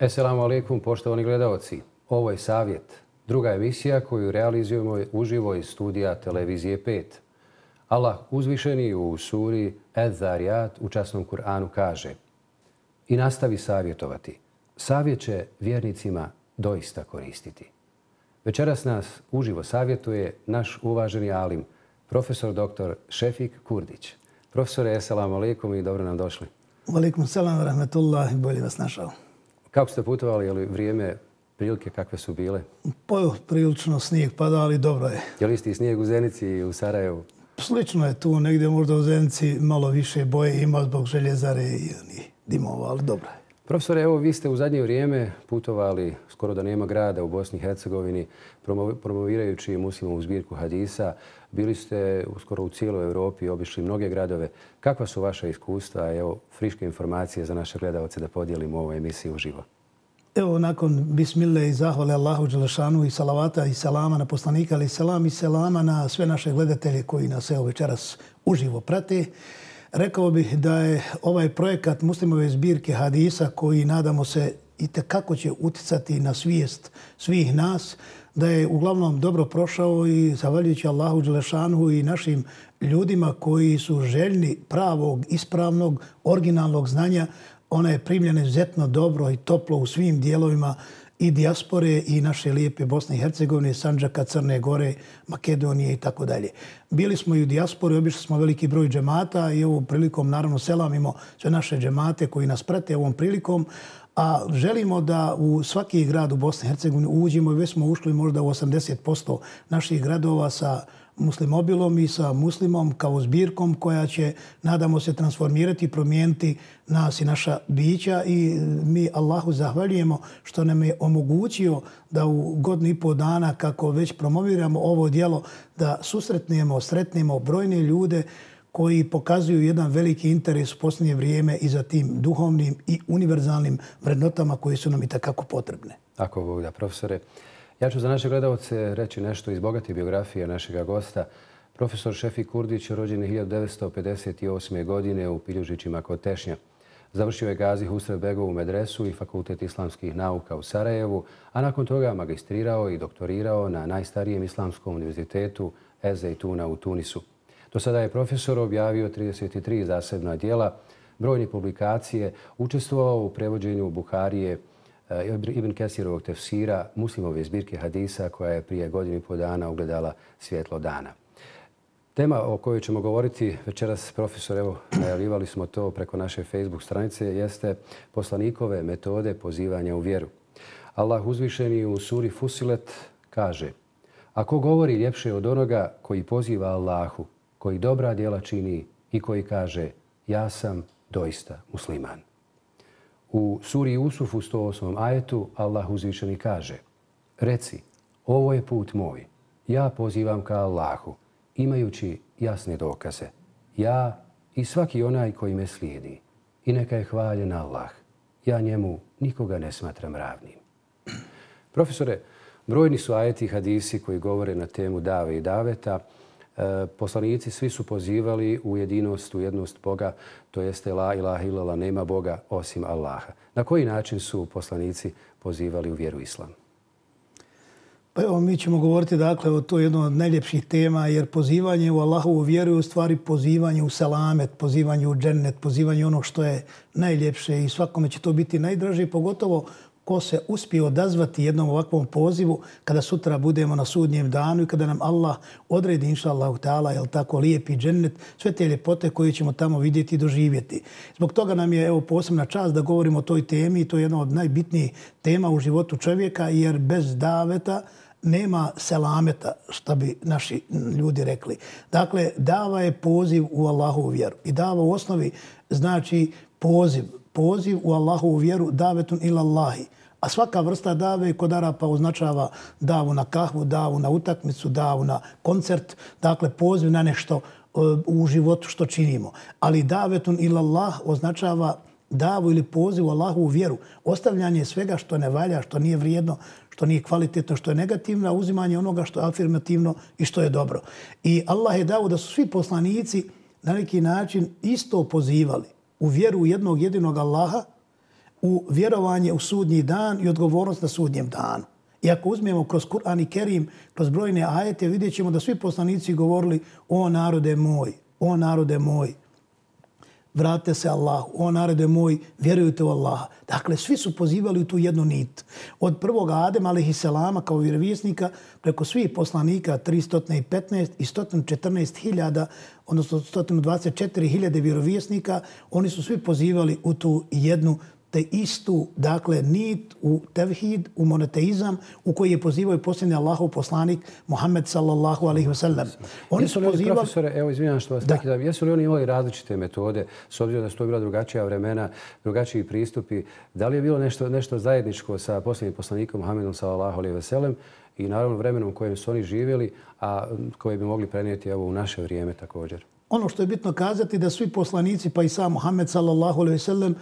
Esselamu alaikum, poštovani gledalci. Ovo je Savjet, druga emisija koju realizujemo uživo iz studija Televizije 5. Allah uzvišeni u suri Ed-Zariyat u časnom Kur'anu kaže i nastavi savjetovati. Savjet će vjernicima doista koristiti. Večeras nas uživo savjetuje naš uvaženi alim, profesor dr. Šefik Kurdić. Profesore, eselamu alaikum i dobro nam došli. Alaikum salam, rahmetullah, bolje vas našao. Kako ste putovali, je li vrijeme, prilike kakve su bile? Pa prilično snijeg pada, ali dobro je. Je li isti snijeg u Zenici i u Sarajevu? Slično je tu, negdje možda u Zenici malo više boje ima zbog željezare i dimova, ali dobro je. Profesore, evo vi ste u zadnje vrijeme putovali skoro da nema grada u Bosni i Hercegovini promovirajući muslimovu zbirku hadisa. Bili ste skoro u cijeloj Evropi, obišli mnoge gradove. Kakva su vaša iskustva? Evo, friške informacije za naše gledalce da podijelimo ovu emisiju uživo. Evo, nakon bismile i zahvale Allahu Đelešanu i salavata i selama na poslanika, ali selam i selama na sve naše gledatelje koji nas evo večeras uživo prate. Rekao bih da je ovaj projekat muslimove zbirke hadisa koji nadamo se i kako će uticati na svijest svih nas, da je uglavnom dobro prošao i zavaljujući Allahu Đelešanu i našim ljudima koji su željni pravog, ispravnog, originalnog znanja, ona je primljena izuzetno dobro i toplo u svim dijelovima i dijaspore i naše lijepe Bosne i Hercegovine, Sanđaka, Crne Gore, Makedonije i tako dalje. Bili smo i u dijaspori, obišli smo veliki broj džemata i ovom prilikom naravno selamimo sve naše džemate koji nas prate ovom prilikom, a želimo da u svaki grad u Bosni i Hercegovini uđemo i već smo ušli možda u 80% naših gradova sa muslimobilom i sa muslimom kao zbirkom koja će, nadamo se, transformirati i promijeniti nas i naša bića i mi Allahu zahvaljujemo što nam je omogućio da u godinu i pol dana kako već promoviramo ovo dijelo da susretnemo, sretnemo brojne ljude koji pokazuju jedan veliki interes u posljednje vrijeme i za tim duhovnim i univerzalnim vrednotama koje su nam i takako potrebne. Tako, Bog da, profesore. Ja ću za naše gledalce reći nešto iz bogate biografije našeg gosta. Profesor Šefik Kurdić je rođen 1958. godine u Piljužićima kod Tešnja. Završio je Gazi Husrev Begovu medresu i Fakultet islamskih nauka u Sarajevu, a nakon toga magistrirao i doktorirao na najstarijem islamskom univerzitetu Ezeituna u Tunisu. Do sada je profesor objavio 33 zasebna dijela, brojne publikacije, učestvovao u prevođenju Buharije, eh, Ibn Kesirovog tefsira, muslimove zbirke hadisa koja je prije godinu i po dana ugledala svjetlo dana. Tema o kojoj ćemo govoriti večeras, profesor, evo, najavljivali smo to preko naše Facebook stranice, jeste poslanikove metode pozivanja u vjeru. Allah uzvišeni u suri Fusilet kaže Ako govori ljepše od onoga koji poziva Allahu, koji dobra djela čini i koji kaže ja sam doista musliman. U suri Usuf u 108. ajetu Allah uzvišeni kaže Reci, ovo je put moj. Ja pozivam ka Allahu, imajući jasne dokaze. Ja i svaki onaj koji me slijedi. I neka je hvaljen Allah. Ja njemu nikoga ne smatram ravnim. Profesore, brojni su ajeti i hadisi koji govore na temu dave i daveta. E, poslanici svi su pozivali u jedinost, u jednost Boga, to jeste la ilaha ilala, nema Boga osim Allaha. Na koji način su poslanici pozivali u vjeru islam? Pa evo, mi ćemo govoriti dakle o to jedno od najljepših tema, jer pozivanje u Allahovu vjeru je u stvari pozivanje u salamet, pozivanje u džennet, pozivanje ono što je najljepše i svakome će to biti najdraže, pogotovo ko se uspije odazvati jednom ovakvom pozivu kada sutra budemo na sudnjem danu i kada nam Allah odredi, inša Allah, ta'ala, jel tako, lijepi džennet, sve te ljepote koje ćemo tamo vidjeti i doživjeti. Zbog toga nam je evo posebna čast da govorimo o toj temi i to je jedna od najbitnijih tema u životu čovjeka jer bez daveta nema selameta, što bi naši ljudi rekli. Dakle, dava je poziv u Allahovu vjeru. I dava u osnovi znači poziv, poziv u Allahovu vjeru davetun ila Allahi. A svaka vrsta dave kod Arapa označava davu na kahvu, davu na utakmicu, davu na koncert, dakle poziv na nešto e, u životu što činimo. Ali davetun ila Allah označava davu ili poziv u Allahu u vjeru. Ostavljanje svega što ne valja, što nije vrijedno, što nije kvalitetno, što je negativno, a uzimanje onoga što je afirmativno i što je dobro. I Allah je dao da su svi poslanici na neki način isto pozivali u vjeru jednog jedinog Allaha, u vjerovanje u sudnji dan i odgovornost na sudnjem danu. I ako uzmemo kroz Kur'an i Kerim, kroz brojne ajete, vidjet ćemo da svi poslanici govorili o narode moj, o narode moj, vrate se Allahu, o narode moj, vjerujte u Allaha. Dakle, svi su pozivali u tu jednu nit. Od prvog Adem, alihi selama, kao vjerovjesnika, preko svih poslanika, 315 i 114 hiljada, odnosno 124 hiljade vjerovjesnika, oni su svi pozivali u tu jednu te istu, dakle, nit u tevhid, u monoteizam, u koji je pozivao i posljednji Allahov poslanik Muhammed sallallahu alaihi wa sallam. Oni jesu su pozivali... Profesore, evo izvinjam što vas da. Taki, jesu li oni imali različite metode, s obzirom da su to bila drugačija vremena, drugačiji pristupi, da li je bilo nešto, nešto zajedničko sa posljednjim poslanikom Muhammedom sallallahu alaihi wa sallam i naravno vremenom u kojem su oni živjeli, a koje bi mogli prenijeti evo, u naše vrijeme također? Ono što je bitno kazati da svi poslanici, pa i sam Muhammed sallallahu alaihi sallam,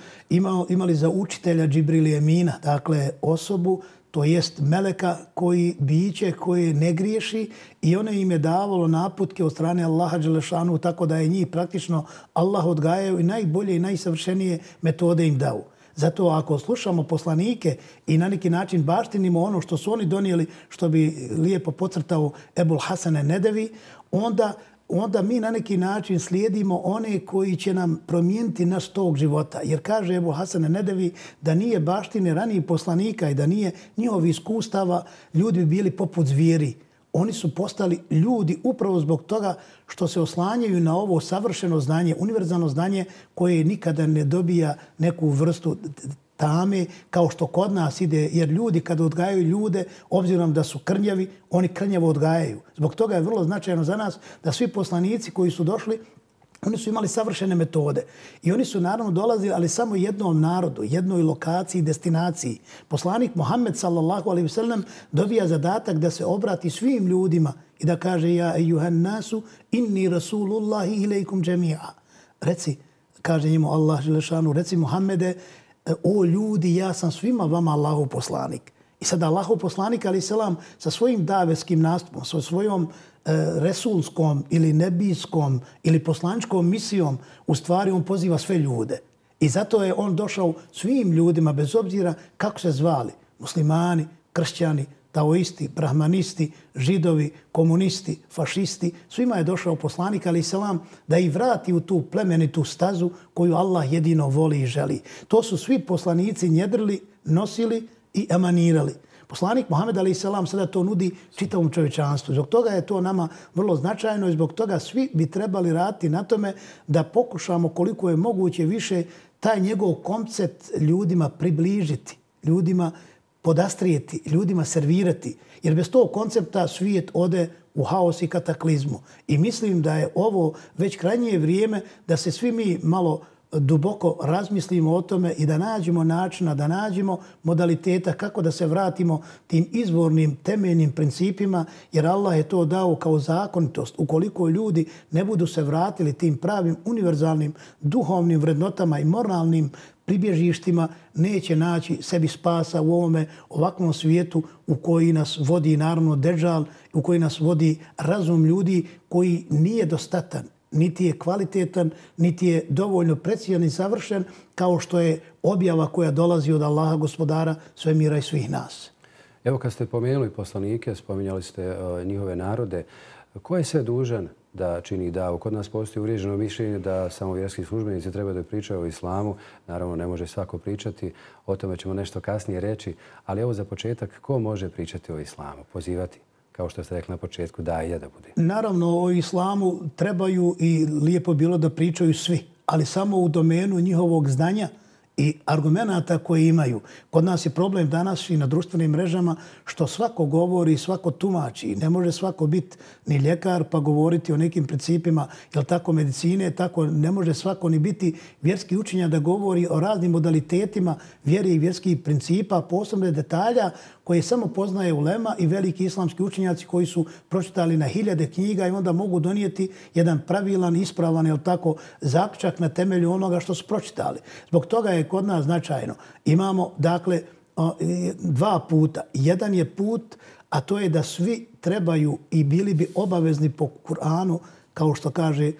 imali za učitelja Džibrili Emina, dakle osobu, to jest meleka koji biće, koje ne griješi i one im je davalo naputke od strane Allaha Đelešanu tako da je njih praktično Allah odgajao i najbolje i najsavršenije metode im dao. Zato ako slušamo poslanike i na neki način baštinimo ono što su oni donijeli, što bi lijepo pocrtao Ebul Hasane Nedevi, onda onda mi na neki način slijedimo one koji će nam promijeniti naš tog života. Jer kaže Ebu Hasan Nedevi da nije baštine ranijih poslanika i da nije njihovi iskustava, ljudi bi bili poput zvijeri. Oni su postali ljudi upravo zbog toga što se oslanjaju na ovo savršeno znanje, univerzalno znanje koje nikada ne dobija neku vrstu tame kao što kod nas ide, jer ljudi kada odgajaju ljude, obzirom da su krnjavi, oni krnjavo odgajaju. Zbog toga je vrlo značajno za nas da svi poslanici koji su došli, oni su imali savršene metode. I oni su naravno dolazili, ali samo jednom narodu, jednoj lokaciji, destinaciji. Poslanik Muhammed sallallahu alaihi wasallam dobija zadatak da se obrati svim ljudima i da kaže ja ejuhan nasu inni rasulullahi ilaikum džemija. Reci, kaže njemu Allah želešanu, reci Muhammede, E, o ljudi, ja sam svima vama Allahov poslanik. I sada Allahov poslanik, ali selam, sa svojim daveskim nastupom, sa svojom e, resulskom ili nebijskom ili poslančkom misijom, u stvari on poziva sve ljude. I zato je on došao svim ljudima, bez obzira kako se zvali, muslimani, kršćani, taoisti, brahmanisti, židovi, komunisti, fašisti, svima je došao poslanik, ali selam, da ih vrati u tu plemenitu stazu koju Allah jedino voli i želi. To su svi poslanici njedrili, nosili i emanirali. Poslanik Muhammed Ali Selam sada to nudi čitavom čovječanstvu. Zbog toga je to nama vrlo značajno i zbog toga svi bi trebali raditi na tome da pokušamo koliko je moguće više taj njegov koncept ljudima približiti, ljudima podastrijeti, ljudima servirati. Jer bez tog koncepta svijet ode u haos i kataklizmu. I mislim da je ovo već krajnije vrijeme da se svi mi malo duboko razmislimo o tome i da nađemo načina, da nađemo modaliteta kako da se vratimo tim izvornim temeljnim principima, jer Allah je to dao kao zakonitost. Ukoliko ljudi ne budu se vratili tim pravim univerzalnim duhovnim vrednotama i moralnim pribježištima neće naći sebi spasa u ovome ovakvom svijetu u koji nas vodi naravno deđal, u koji nas vodi razum ljudi koji nije dostatan, niti je kvalitetan, niti je dovoljno precijan i savršen kao što je objava koja dolazi od Allaha gospodara svemira i svih nas. Evo kad ste pomenuli poslanike, spominjali ste uh, njihove narode, ko je sve dužan da čini davu. Kod nas postoji uvriježeno mišljenje da samo vjerski službenici treba da pričaju o islamu. Naravno, ne može svako pričati. O tome ćemo nešto kasnije reći. Ali evo za početak, ko može pričati o islamu? Pozivati, kao što ste rekli na početku, da i da bude. Naravno, o islamu trebaju i lijepo bilo da pričaju svi. Ali samo u domenu njihovog znanja, i argumenta koje imaju. Kod nas je problem danas i na društvenim mrežama što svako govori, svako tumači. Ne može svako biti ni ljekar pa govoriti o nekim principima, jel tako medicine, tako ne može svako ni biti vjerski učenja da govori o raznim modalitetima vjere i vjerskih principa, posebne detalja koje samo poznaje ulema i veliki islamski učenjaci koji su pročitali na hiljade knjiga i onda mogu donijeti jedan pravilan, ispravan, jel tako, zaključak na temelju onoga što su pročitali. Zbog toga je kod nas značajno. Imamo, dakle, e, dva puta. Jedan je put, a to je da svi trebaju i bili bi obavezni po Kur'anu, kao što kaže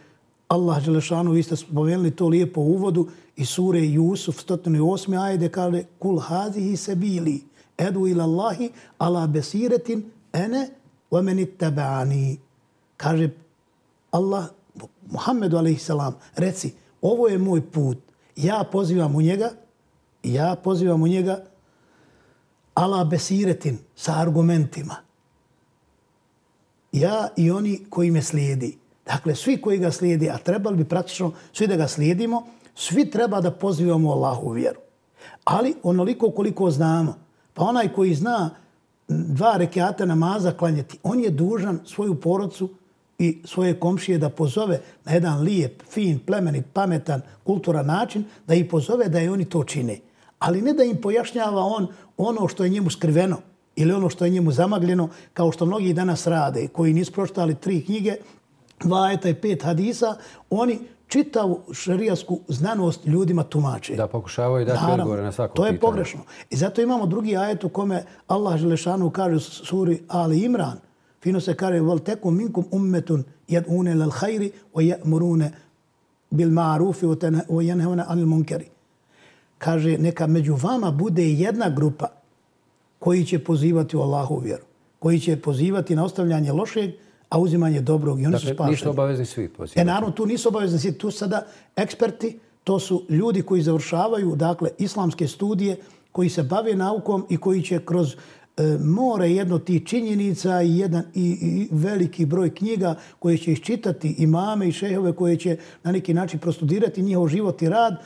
Allah Želešanu, vi ste spomenuli to lijepo u uvodu i sure Jusuf 108. ajde kaže kul hazihi se bili edu ila Allahi ala besiretin ene wa meni teba'ani. Kaže Allah Muhammedu a.s. reci ovo je moj put. Ja pozivam u njega ja pozivam u njega ala besiretin sa argumentima. Ja i oni koji me slijedi. Dakle, svi koji ga slijedi, a trebali bi praktično svi da ga slijedimo, svi treba da pozivamo Allahu vjeru. Ali onoliko koliko znamo, pa onaj koji zna dva rekiata namaza klanjati, on je dužan svoju porodcu i svoje komšije da pozove na jedan lijep, fin, plemenit, pametan, kulturan način, da ih pozove da je oni to čine. Ali ne da im pojašnjava on ono što je njemu skriveno ili ono što je njemu zamagljeno, kao što mnogi danas rade, koji nisu proštali tri knjige, dva eta i pet hadisa, oni čitavu šarijasku znanost ljudima tumače. Da pokušavaju dati Naravno, odgovore na svako To je pitanje. pogrešno. I zato imamo drugi ajet u kome Allah Želešanu kaže u suri Ali Imran, fino se kaže, val tekum minkum ummetun jad une lal hajri o murune bil ma'rufi o jenhevne anil munkeri. Kaže, neka među vama bude jedna grupa koji će pozivati u Allahu vjeru, koji će pozivati na ostavljanje lošeg, a uzimanje dobrog i oni dakle, su spašeni. Nisu obavezni svi pozivati. E, naravno, tu nisu obavezni svi. Tu sada eksperti, to su ljudi koji završavaju dakle, islamske studije, koji se bave naukom i koji će kroz e, more jedno ti činjenica i jedan i, i veliki broj knjiga koje će iščitati imame i šehove koje će na neki način prostudirati njihov život i rad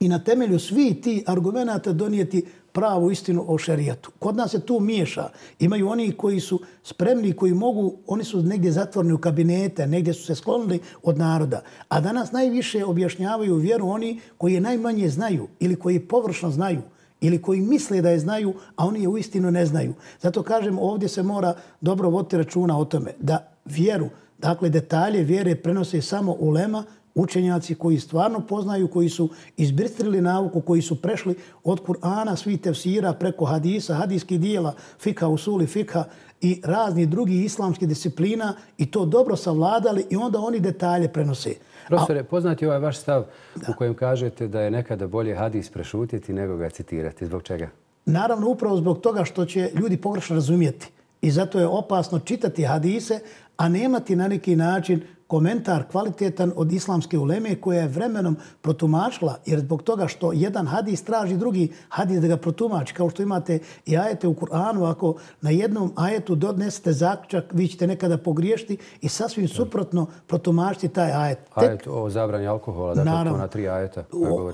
i na temelju svi ti argumenta donijeti pravu istinu o šerijatu. Kod nas se tu miješa. Imaju oni koji su spremni, koji mogu, oni su negdje zatvorni u kabinete, negdje su se sklonili od naroda. A danas najviše objašnjavaju vjeru oni koji je najmanje znaju ili koji površno znaju ili koji misle da je znaju, a oni je uistinu ne znaju. Zato kažem, ovdje se mora dobro voditi računa o tome da vjeru, dakle detalje vjere prenose samo ulema učenjaci koji stvarno poznaju, koji su izbristrili nauku, koji su prešli od Kur'ana, svi tefsira preko hadisa, hadijskih dijela, fika, usuli, fika i razni drugi islamski disciplina i to dobro savladali i onda oni detalje prenose. Profesore, poznati ovaj vaš stav da. u kojem kažete da je nekada bolje hadis prešutiti nego ga citirati. Zbog čega? Naravno, upravo zbog toga što će ljudi pogrešno razumijeti. I zato je opasno čitati hadise, a nemati na neki način komentar kvalitetan od islamske uleme koja je vremenom protumačila, jer zbog toga što jedan hadis traži drugi hadis da ga protumači, kao što imate i ajete u Kur'anu, ako na jednom ajetu dodnesete zaključak, vi ćete nekada pogriješiti i sasvim suprotno protumačiti taj ajet. Ajet o zabranju alkohola, dakle naravno, to na tri ajeta.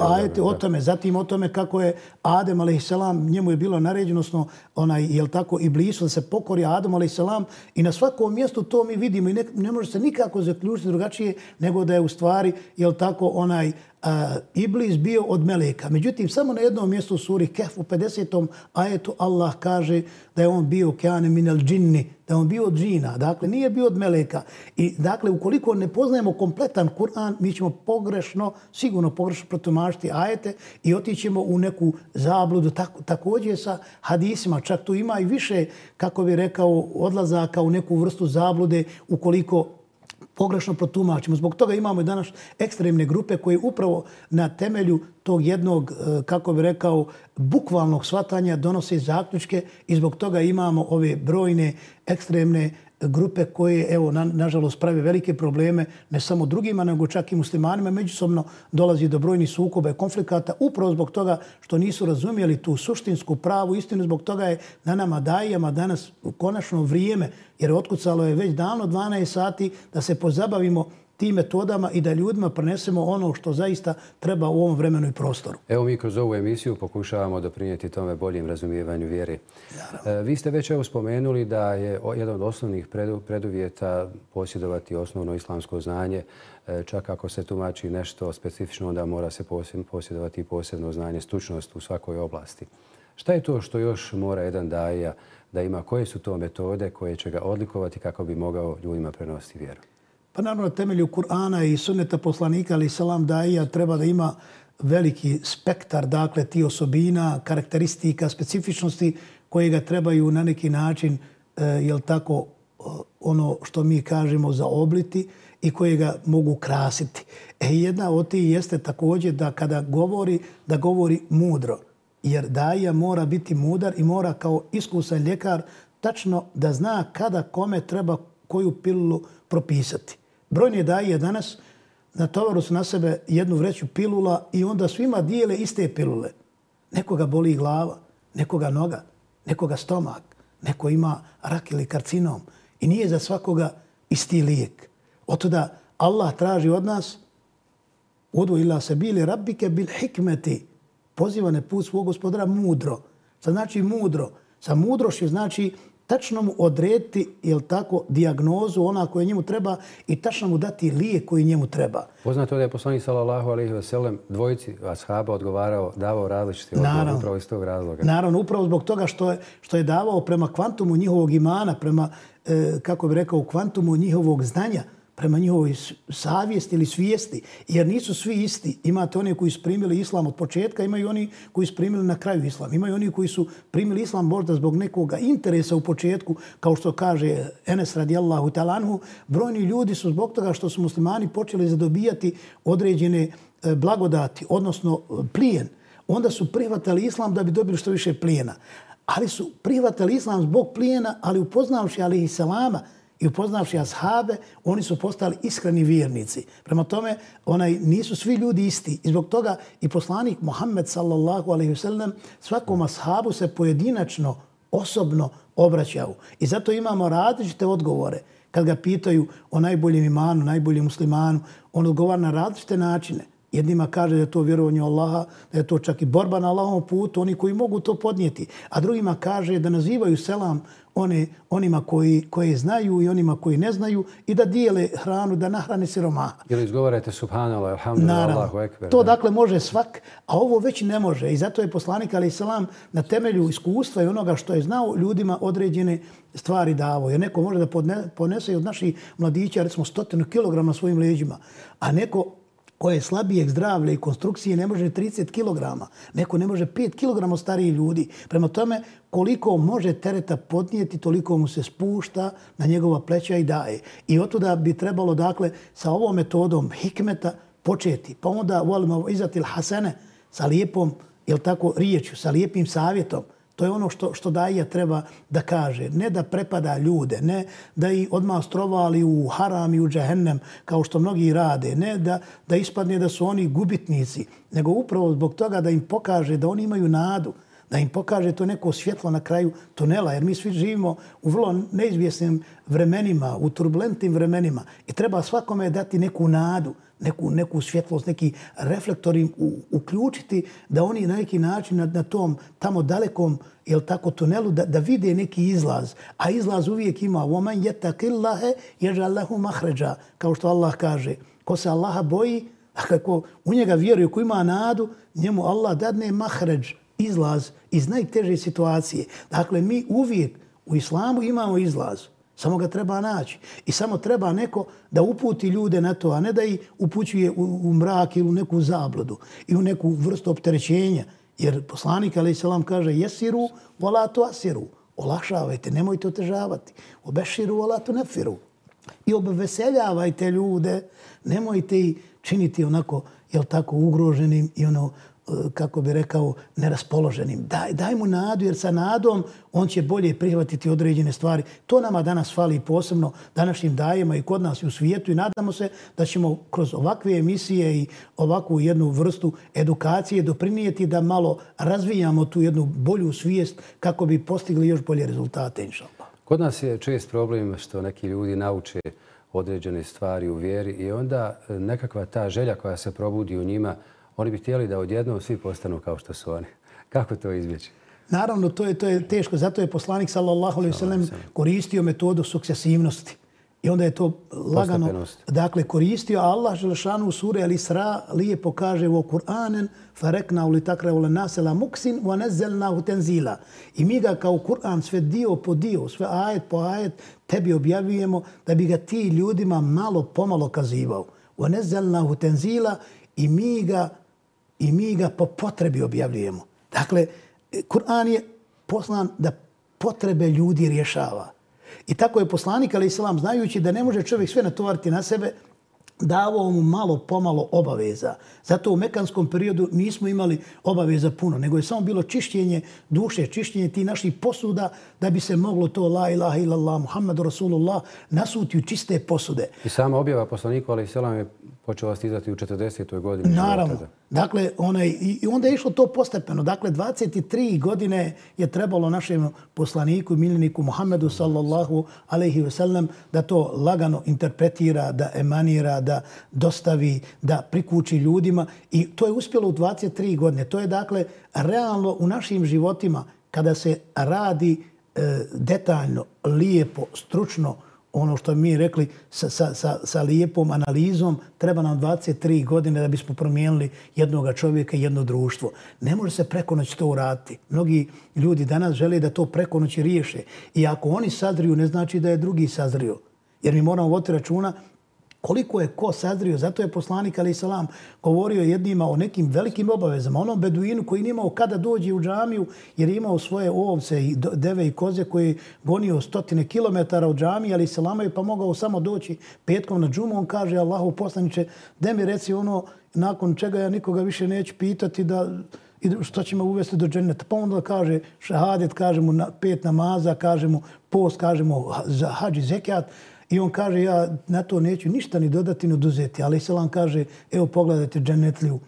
Ajete o tome, zatim o tome kako je Adem a.s. njemu je bilo naređeno, onaj, jel tako, i blisu da se pokori Adem a.s. i na svakom mjestu to mi vidimo i ne, ne može se nikako zaključiti zaključiti drugačije nego da je u stvari, jel tako, onaj a, Iblis bio od Meleka. Međutim, samo na jednom mjestu u suri Kehf u 50. ajetu Allah kaže da je on bio keane minel džinni, da je on bio od džina. Dakle, nije bio od Meleka. I dakle, ukoliko ne poznajemo kompletan Kur'an, mi ćemo pogrešno, sigurno pogrešno protumašiti ajete i otićemo u neku zabludu. Tako, također sa hadisima, čak tu ima i više, kako bi rekao, odlazaka u neku vrstu zablude ukoliko pogrešno protumačimo. Zbog toga imamo i danas ekstremne grupe koje upravo na temelju tog jednog, e, kako bi rekao, bukvalnog shvatanja donose zaključke i zbog toga imamo ove brojne ekstremne grupe koje, evo, na, nažalost, prave velike probleme ne samo drugima, nego čak i muslimanima. Međusobno dolazi do brojnih sukoba i konflikata upravo zbog toga što nisu razumijeli tu suštinsku pravu istinu. Zbog toga je na nama dajama danas konačno vrijeme, jer otkucalo je već davno 12 sati da se pozabavimo tim metodama i da ljudima prenesemo ono što zaista treba u ovom vremenu i prostoru. Evo mi kroz ovu emisiju pokušavamo doprinijeti tome boljim razumijevanju vjere. E, vi ste već evo spomenuli da je jedan od osnovnih preduvjeta posjedovati osnovno islamsko znanje. E, čak ako se tumači nešto specifično, onda mora se posjedovati i posebno znanje, stručnost u svakoj oblasti. Šta je to što još mora jedan daja da ima? Koje su to metode koje će ga odlikovati kako bi mogao ljudima prenositi vjeru? Pa naravno, na temelju Kur'ana i sunneta poslanika, ali salam daija, treba da ima veliki spektar, dakle, ti osobina, karakteristika, specifičnosti koje ga trebaju na neki način, e, jel tako, e, ono što mi kažemo, zaobliti i koje ga mogu krasiti. E, jedna od tih jeste također da kada govori, da govori mudro. Jer daja mora biti mudar i mora kao iskusan ljekar tačno da zna kada kome treba koju pilulu propisati. Brojne daje danas na tovaru su na sebe jednu vreću pilula i onda svima dijele iste pilule. Nekoga boli glava, nekoga noga, nekoga stomak, neko ima rak ili karcinom i nije za svakoga isti lijek. Oto da Allah traži od nas Odu ila se bili rabbike bil hikmeti. Poziva ne put svog gospodara mudro. Sa znači mudro. Sa mudrošću znači tačno mu odrediti jel tako dijagnozu ona koja njemu treba i tačno mu dati lijek koji njemu treba. Poznato da je poslanik sallallahu alejhi ve sellem dvojici ashaba odgovarao, davao različite odgovore upravo iz tog razloga. Naravno, upravo zbog toga što je što je davao prema kvantumu njihovog imana, prema e, kako bi rekao kvantumu njihovog znanja prema njihovoj savijesti ili svijesti, jer nisu svi isti. Imate one koji su primili islam od početka, imaju oni koji su primili na kraju islam. Imaju oni koji su primili islam možda zbog nekog interesa u početku, kao što kaže Enes radijallahu talanhu. Brojni ljudi su zbog toga što su muslimani počeli zadobijati određene e, blagodati, odnosno e, plijen. Onda su prihvatali islam da bi dobili što više plijena. Ali su prihvatali islam zbog plijena, ali upoznavši alihi salama, i upoznavši ashabe, oni su postali iskreni vjernici. Prema tome, onaj nisu svi ljudi isti. I zbog toga i poslanik Muhammed sallallahu alaihi wasallam svakom ashabu se pojedinačno, osobno obraćao. I zato imamo različite odgovore. Kad ga pitaju o najboljem imanu, najboljem muslimanu, on odgovara na različite načine. Jednima kaže da je to vjerovanje Allaha, da je to čak i borba na Allahovom putu, oni koji mogu to podnijeti. A drugima kaže da nazivaju selam one, onima koji, koji znaju i onima koji ne znaju i da dijele hranu, da nahrane siromaha. Ili izgovarajte subhanallah, alhamdulillah, Allahu ekber. To dakle može svak, a ovo već ne može. I zato je poslanik Ali Salam na temelju iskustva i onoga što je znao ljudima određene stvari davo. Jer neko može da ponese od naših mladića, recimo, stotinu kilograma svojim leđima, a neko koje je slabijeg zdravlja i konstrukcije ne može 30 kg. Neko ne može 5 kg stariji ljudi. Prema tome, koliko može tereta podnijeti, toliko mu se spušta na njegova pleća i daje. I od bi trebalo, dakle, sa ovom metodom hikmeta početi. Pa onda volimo izatil hasene sa lijepom, jel tako, riječju, sa lijepim savjetom. To je ono što, što daje treba da kaže. Ne da prepada ljude, ne da ih odmah strovali u haram i u džahennem kao što mnogi rade, ne da, da ispadne da su oni gubitnici, nego upravo zbog toga da im pokaže da oni imaju nadu, da im pokaže to neko svjetlo na kraju tunela, jer mi svi živimo u vrlo neizvjesnim vremenima, u turbulentnim vremenima i treba svakome dati neku nadu, neku, neku svjetlost, neki reflektor im uključiti da oni na neki način na, na tom tamo dalekom jel tako, tunelu da, da vide neki izlaz. A izlaz uvijek ima وَمَنْ يَتَّقِ اللَّهَ يَجَعَ لَهُ مَحْرَجَا Kao što Allah kaže, ko se Allaha boji, a kako u njega vjeruje, ko ima nadu, njemu Allah dadne mahređ, izlaz iz najteže situacije. Dakle, mi uvijek u islamu imamo izlaz. Samo ga treba naći. I samo treba neko da uputi ljude na to, a ne da ih upućuje u, u mrak ili u neku zabludu i u neku vrstu opterećenja. Jer poslanik, ali se vam kaže, jesiru, vola to asiru. Olakšavajte, nemojte otežavati. Obeširu, vola to nefiru. I obveseljavajte ljude, nemojte ih činiti onako, jel tako, ugroženim i ono, Eh, kako bi rekao, neraspoloženim. Daj, daj mu nadu, jer sa nadom on će bolje prihvatiti određene stvari. To nama danas fali posebno današnjim dajema i kod nas i u svijetu i nadamo se da ćemo kroz ovakve emisije i ovakvu jednu vrstu edukacije doprinijeti da malo razvijamo tu jednu bolju svijest kako bi postigli još bolje rezultate, inša Kod nas je čest problem što neki ljudi nauče određene stvari u vjeri i onda eh, nekakva ta želja koja se probudi u njima Oni bi htjeli da odjednom svi postanu kao što su oni. Kako to izbjeći? Naravno, to je, to je teško. Zato je poslanik sallallahu alejhi ve sellem koristio metodu sukcesivnosti. I onda je to lagano dakle, koristio. Allah Želešanu u suri Al-Isra lijepo kaže u Kur'anen farekna uli takra ule nasela muksin wa nezelna tenzila. I mi ga kao Kur'an sve dio po dio, sve ajet po ajet tebi objavljujemo da bi ga ti ljudima malo pomalo kazivao. Wa nezelna tenzila i mi ga i mi ga po potrebi objavljujemo. Dakle, Kur'an je poslan da potrebe ljudi rješava. I tako je poslanik, ali islam, znajući da ne može čovjek sve natovariti na sebe, davao mu malo pomalo obaveza. Zato u mekanskom periodu nismo imali obaveza puno, nego je samo bilo čišćenje duše, čišćenje ti naših posuda da bi se moglo to la ilaha illallah Muhammed Rasulullah nasuti u čiste posude. I sama objava poslaniku, ali islam, je počela stizati u 40. godini. Naravno. Dakle, onaj, i onda je išlo to postepeno. Dakle, 23 godine je trebalo našem poslaniku i miljeniku Muhammedu sallallahu alaihi ve sellem da to lagano interpretira, da emanira, da dostavi, da prikući ljudima. I to je uspjelo u 23 godine. To je, dakle, realno u našim životima kada se radi e, detaljno, lijepo, stručno, ono što mi rekli sa, sa, sa, sa lijepom analizom, treba nam 23 godine da bismo promijenili jednog čovjeka i jedno društvo. Ne može se preko noći to uraditi. Mnogi ljudi danas žele da to preko noći riješe. I ako oni sazriju, ne znači da je drugi sazrio. Jer mi moramo voditi računa koliko je ko sazrio. Zato je poslanik Ali Salam govorio jednima o nekim velikim obavezama. Onom beduinu koji nimao kada dođe u džamiju jer je imao svoje ovce i deve i koze koji je gonio stotine kilometara od džamije Ali Salama je pa mogao samo doći petkom na džumu. On kaže Allahu poslaniče, da mi reci ono nakon čega ja nikoga više neću pitati da i što će me uvesti do dženeta. Pa onda kaže šahadet, kaže mu pet namaza, kaže mu post, kaže mu za hađi zekijat. I on kaže, ja na to neću ništa ni dodati, ni oduzeti. Ali Selam kaže, evo pogledajte dženetliju.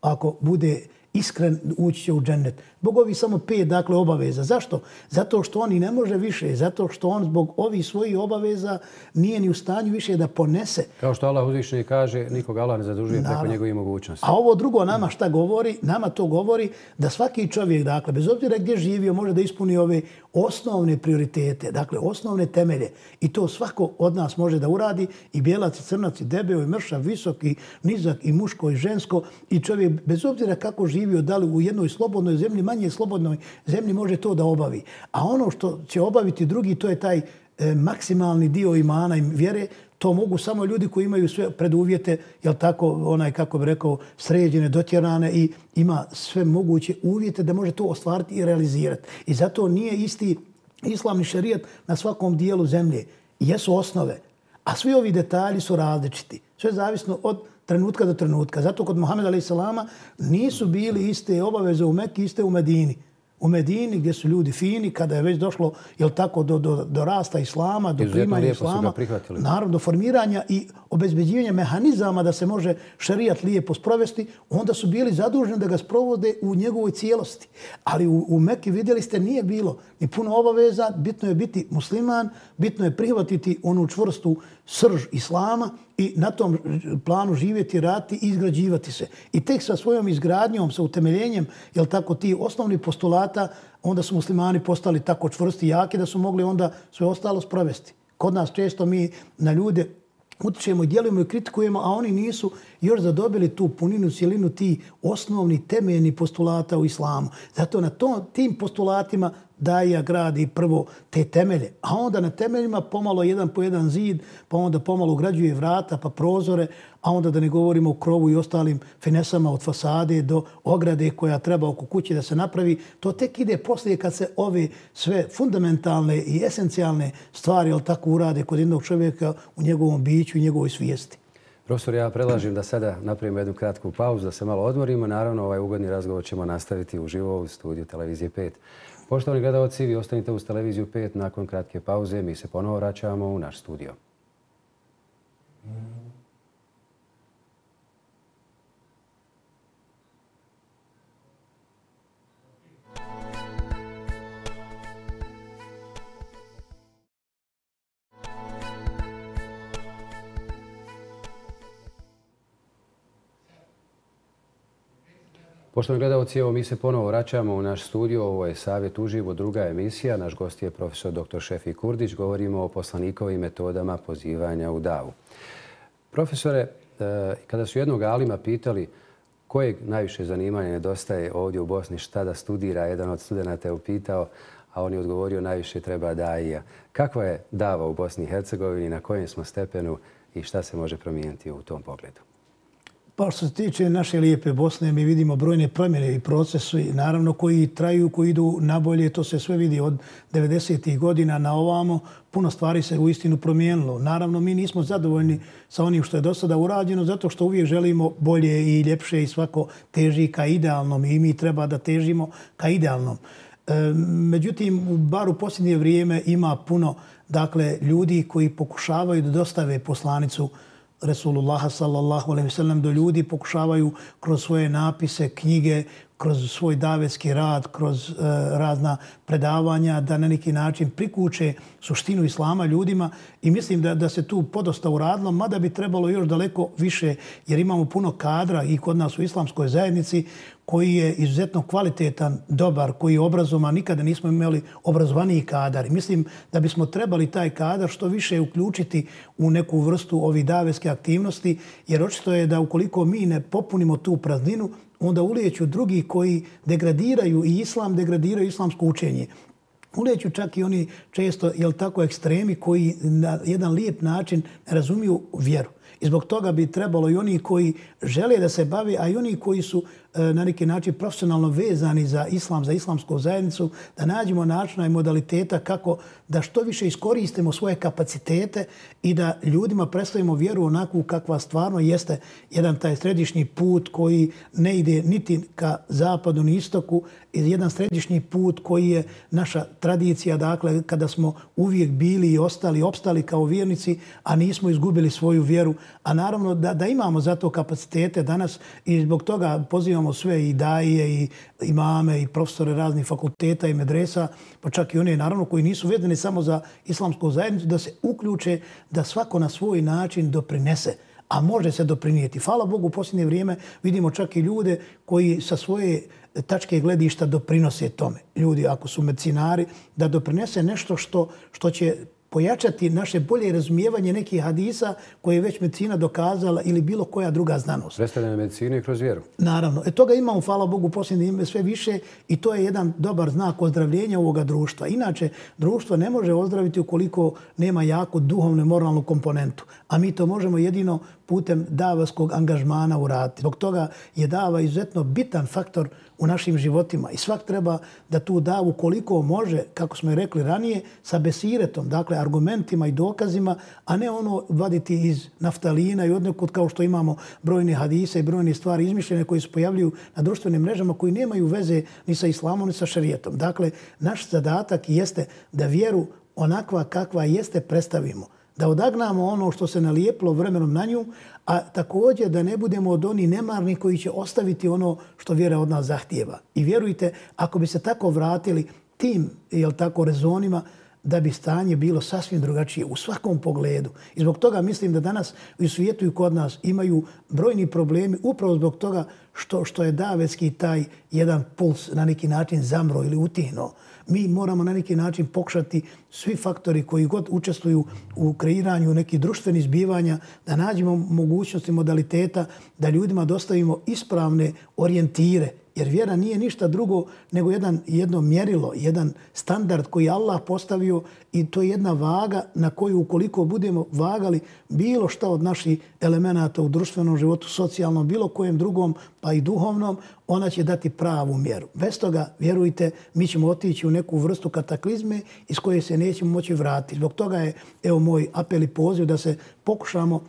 Ako bude iskren, ući će u džennet. Zbog ovih samo pet dakle, obaveza. Zašto? Zato što on i ne može više. Zato što on zbog ovih svojih obaveza nije ni u stanju više da ponese. Kao što Allah uzvišnji kaže, nikog Allah ne zadužuje preko njegovih mogućnosti. A ovo drugo nama šta govori? Nama to govori da svaki čovjek, dakle, bez obzira gdje živio, može da ispuni ove osnovne prioritete, dakle, osnovne temelje. I to svako od nas može da uradi. I bijelac, i crnac, i debeo, i mršav, visoki, nizak, i muško, i žensko. I čovjek, bez obzira kako živio, da li u jednoj slobodnoj zemlji, manje slobodnoj zemlji može to da obavi. A ono što će obaviti drugi, to je taj e, maksimalni dio imana i vjere, to mogu samo ljudi koji imaju sve preduvjete, jel tako, onaj, kako bi rekao, sređene, dotjerane i ima sve moguće uvjete da može to ostvariti i realizirati. I zato nije isti islamni šarijat na svakom dijelu zemlje. Jesu osnove, a svi ovi detalji su različiti. Sve zavisno od trenutka do trenutka. Zato kod Muhammeda a.s. nisu bili iste obaveze u Mekki, iste u Medini u Medini gdje su ljudi fini, kada je već došlo jel tako, do, do, do rasta islama, do primanja islama, naravno do formiranja i obezbeđivanja mehanizama da se može šarijat lijepo sprovesti, onda su bili zaduženi da ga sprovode u njegovoj cijelosti. Ali u, u Mekki vidjeli ste nije bilo ni puno obaveza, bitno je biti musliman, bitno je prihvatiti onu čvrstu srž islama i na tom planu živjeti, rati i izgrađivati se. I tek sa svojom izgradnjom, sa utemeljenjem, jel tako, ti osnovni postulata, onda su muslimani postali tako čvrsti i jaki da su mogli onda sve ostalo sprovesti. Kod nas često mi na ljude utičemo i djelujemo i kritikujemo, a oni nisu još zadobili tu puninu, cijelinu ti osnovni temeljni postulata u islamu. Zato na to, tim postulatima daja gradi prvo te temelje, a onda na temeljima pomalo jedan po jedan zid, pa onda pomalo ugrađuje vrata, pa prozore, a onda da ne govorimo o krovu i ostalim finesama od fasade do ograde koja treba oko kuće da se napravi. To tek ide poslije kad se ove sve fundamentalne i esencijalne stvari ali tako urade kod jednog čovjeka u njegovom biću i njegovoj svijesti. Profesor, ja predlažim da sada napravimo jednu kratku pauzu, da se malo odmorimo. Naravno, ovaj ugodni razgovor ćemo nastaviti uživo u studiju Televizije 5. Poštovani gledalci, vi ostanite uz televiziju 5 nakon kratke pauze. Mi se ponovo vraćamo u naš studio. Poštovani gledalci, evo mi se ponovo vraćamo u naš studio. Ovo je Savjet uživo, druga emisija. Naš gost je profesor dr. Šefi Kurdić. Govorimo o poslanikovim metodama pozivanja u davu. Profesore, e, kada su jednog alima pitali kojeg najviše zanimanja nedostaje ovdje u Bosni, šta da studira, jedan od studenta je upitao, a on je odgovorio najviše treba daija. Kakva je dava u Bosni i Hercegovini, na kojem smo stepenu i šta se može promijeniti u tom pogledu? Pa što se tiče naše lijepe Bosne, mi vidimo brojne promjene i procese, naravno koji traju, koji idu nabolje, to se sve vidi od 90. godina na ovamo. Puno stvari se u istinu promijenilo. Naravno, mi nismo zadovoljni sa onim što je do sada urađeno, zato što uvijek želimo bolje i ljepše i svako teži ka idealnom i mi treba da težimo ka idealnom. E, međutim, bar u posljednje vrijeme ima puno dakle, ljudi koji pokušavaju da dostave poslanicu Resulullaha sallallahu alaihi wasallam do ljudi pokušavaju kroz svoje napise, knjige, kroz svoj davetski rad, kroz uh, razna predavanja, da na neki način prikuće suštinu islama ljudima i mislim da, da se tu podosta uradilo, mada bi trebalo još daleko više, jer imamo puno kadra i kod nas u islamskoj zajednici koji je izuzetno kvalitetan, dobar, koji je obrazovan, nikada nismo imali obrazovaniji kadar. I mislim da bismo trebali taj kadar što više uključiti u neku vrstu ovih davetske aktivnosti, jer očito je da ukoliko mi ne popunimo tu prazninu, onda ulijeću drugi koji degradiraju i islam, degradiraju islamsko učenje. Ulijeću čak i oni često, jel tako, ekstremi koji na jedan lijep način razumiju vjeru. I zbog toga bi trebalo i oni koji žele da se bavi, a i oni koji su E, na neki način profesionalno vezani za islam, za islamsku zajednicu, da nađemo načina i modaliteta kako da što više iskoristimo svoje kapacitete i da ljudima predstavimo vjeru onakvu kakva stvarno jeste jedan taj središnji put koji ne ide niti ka zapadu ni istoku, jedan središnji put koji je naša tradicija, dakle, kada smo uvijek bili i ostali, opstali kao vjernici, a nismo izgubili svoju vjeru. A naravno da, da imamo za to kapacitete danas i zbog toga imamo sve i daje i imame i profesore raznih fakulteta i medresa, pa čak i one naravno koji nisu vezani samo za islamsku zajednicu, da se uključe da svako na svoj način doprinese a može se doprinijeti. Hvala Bogu, u posljednje vrijeme vidimo čak i ljude koji sa svoje tačke gledišta doprinose tome. Ljudi, ako su medicinari, da doprinese nešto što, što će pojačati naše bolje razumijevanje nekih hadisa koje je već medicina dokazala ili bilo koja druga znanost. Predstavljanje medicine kroz vjeru. Naravno. E toga imamo, hvala Bogu, posljednje ime sve više i to je jedan dobar znak ozdravljenja ovoga društva. Inače, društvo ne može ozdraviti ukoliko nema jako duhovnu i moralnu komponentu. A mi to možemo jedino putem davaskog angažmana uraditi. Zbog toga je dava izuzetno bitan faktor u našim životima i svak treba da tu davu koliko može, kako smo i rekli ranije, sa besiretom, dakle argumentima i dokazima, a ne ono vaditi iz naftalina i odnekud kao što imamo brojne hadise i brojne stvari izmišljene koji se pojavljuju na društvenim mrežama koji nemaju veze ni sa islamom ni sa šarijetom. Dakle, naš zadatak jeste da vjeru onakva kakva jeste predstavimo da odagnamo ono što se nalijeplo vremenom na nju, a također da ne budemo od oni nemarni koji će ostaviti ono što vjera od nas zahtijeva. I vjerujte, ako bi se tako vratili tim, jel tako, rezonima, da bi stanje bilo sasvim drugačije u svakom pogledu. I zbog toga mislim da danas u svijetu i kod nas imaju brojni problemi upravo zbog toga što, što je davetski taj jedan puls na neki način zamro ili utihno mi moramo na neki način pokušati svi faktori koji god učestvuju u kreiranju nekih društvenih zbivanja, da nađemo mogućnosti modaliteta da ljudima dostavimo ispravne orijentire, Jer vjera nije ništa drugo nego jedan, jedno mjerilo, jedan standard koji Allah postavio i to je jedna vaga na koju ukoliko budemo vagali bilo šta od naših elemenata u društvenom životu, socijalnom, bilo kojem drugom, pa i duhovnom, ona će dati pravu mjeru. Bez toga, vjerujte, mi ćemo otići u neku vrstu kataklizme iz koje se nećemo moći vratiti. Zbog toga je, evo moj apel i poziv da se pokušamo